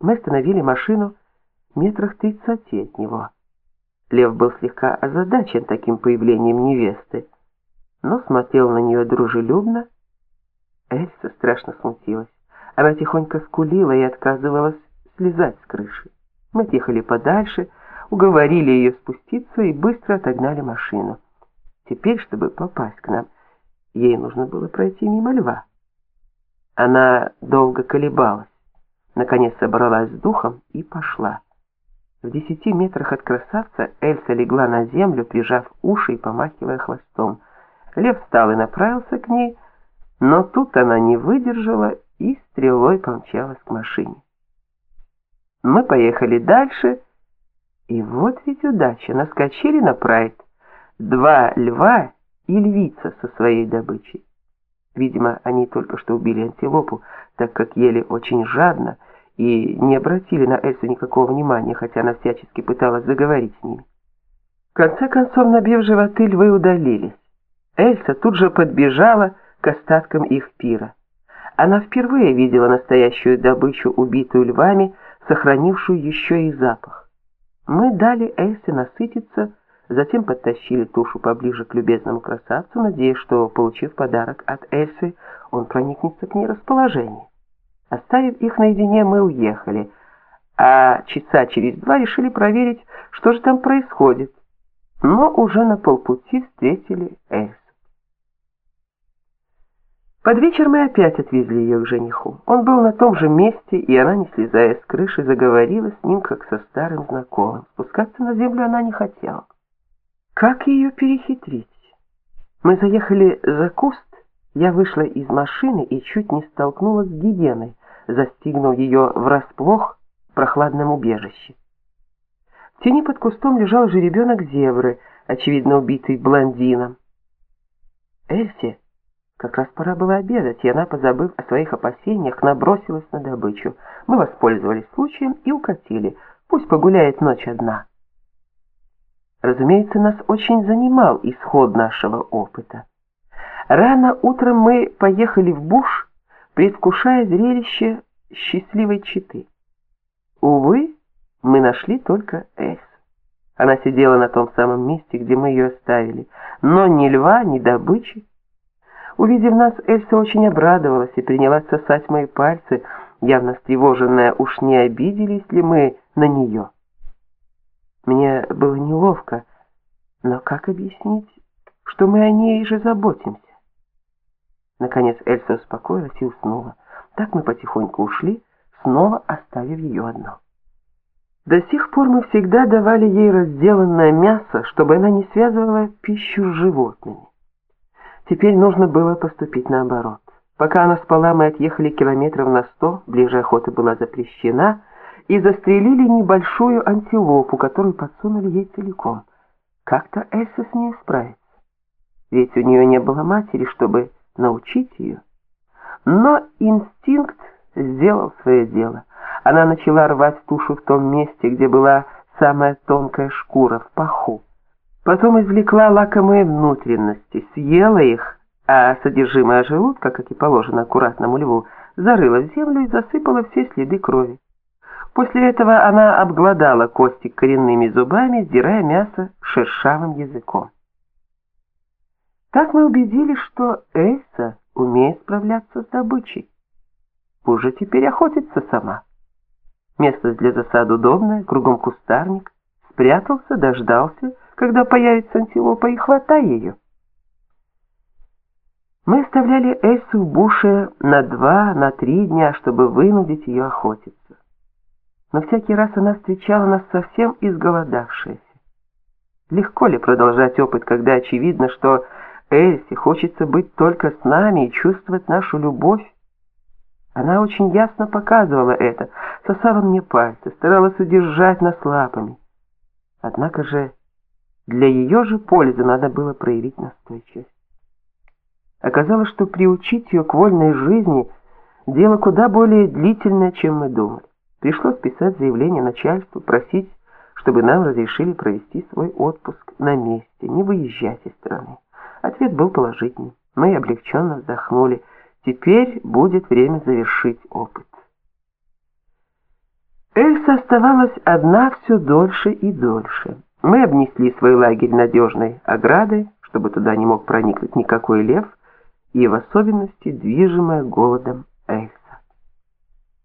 Мы остановили машину метрах тридцати от него. Лев был слегка озадачен таким появлением невесты, но смотрел на нее дружелюбно. Эльса страшно смутилась. Она тихонько скулила и отказывалась слезать с крыши. Мы отъехали подальше, уговорили ее спуститься и быстро отогнали машину. Теперь, чтобы попасть к нам, ей нужно было пройти мимо льва. Она долго колебалась, наконец собралась с духом и пошла. В десяти метрах от красавца Эльса легла на землю, прижав уши и помахивая хвостом. Лев встал и направился к ней, но тут она не выдержала и стрелой помчалась к машине. Мы поехали дальше, и вот ведь удача, наскочили на прайд. Два льва и львица со своей добычей. Видимо, они только что убили антилопу, так как ели очень жадно и не обратили на Эльсу никакого внимания, хотя она всячески пыталась заговорить с ними. В конце концов, набив животы, львы удалились. Эльса тут же подбежала к остаткам их пира. Она впервые видела настоящую добычу, убитую львами, сохранившую еще и запах. Мы дали Эльсе насытиться, затем подтащили тушу поближе к любезному красавцу, надеясь, что, получив подарок от Эльсы, он проникнется к ней расположением. Оставив их наедине, мы уехали, а часа через два решили проверить, что же там происходит. Но уже на полпути встретили Эльсу. Под вечер мы опять отвезли ее к жениху. Он был на том же месте, и она, не слезая с крыши, заговорила с ним, как со старым знакомым. Спускаться на землю она не хотела. Как ее перехитрить? Мы заехали за куст, я вышла из машины и чуть не столкнулась с гиеной, застигнув ее врасплох в прохладном убежище. В тени под кустом лежал жеребенок зебры, очевидно убитый блондином. Эльсе как раз пора было обедать, и она, позабыв о своих опасениях, набросилась на добычу. Мы воспользовались случаем и укатили. Пусть погуляет ночь одна. Разумеется, нас очень занимал исход нашего опыта. Рано утром мы поехали в буш, предвкушая зрелище счастливой читы. Увы, мы нашли только Эс. Она сидела на том самом месте, где мы ее оставили, но ни льва, ни добычи. Увидев нас, Эльса очень обрадовалась и принялась сосать мои пальцы, явно встревоженная, уж не обиделись ли мы на нее. Мне было неловко, но как объяснить, что мы о ней же заботимся? Наконец Эльса успокоилась и уснула. Так мы потихоньку ушли, снова оставив ее одну. До сих пор мы всегда давали ей разделанное мясо, чтобы она не связывала пищу с животными. Теперь нужно было поступить наоборот. Пока она спала, мы отъехали километров на сто, ближе охота была запрещена, и застрелили небольшую антилопу, которую подсунули ей целиком. Как-то Эльса с ней справится. Ведь у нее не было матери, чтобы научить ее. Но инстинкт сделал свое дело. Она начала рвать тушу в том месте, где была самая тонкая шкура, в паху. Потом извлекла лакомые внутренности, съела их, а содержимое желудка, как и положено аккуратному льву, зарыла в землю и засыпала все следы крови. После этого она обглодала кости коренными зубами, сдирая мясо шершавым языком. Так мы убедились, что Эйса умеет справляться с добычей. Уже теперь охотится сама. Место для засад удобное, кругом кустарник. Спрятался, дождался, когда появится антилопа, и хватай ее. Мы оставляли Эйсу в буше на два, на три дня, чтобы вынудить ее охотиться. Но всякий раз она встречала нас совсем изголодавшаяся. Легко ли продолжать опыт, когда очевидно, что Эльсе хочется быть только с нами и чувствовать нашу любовь? Она очень ясно показывала это, сосала мне пальцы, старалась удержать нас лапами. Однако же для ее же пользы надо было проявить настойчивость. Оказалось, что приучить ее к вольной жизни – дело куда более длительное, чем мы думали. Пришлось писать заявление начальству, просить, чтобы нам разрешили провести свой отпуск на месте, не выезжать из страны. Ответ был положительный. Мы облегченно вздохнули. Теперь будет время завершить опыт. Эльса оставалась одна все дольше и дольше. Мы обнесли свой лагерь надежной оградой, чтобы туда не мог проникнуть никакой лев, и в особенности движимая голодом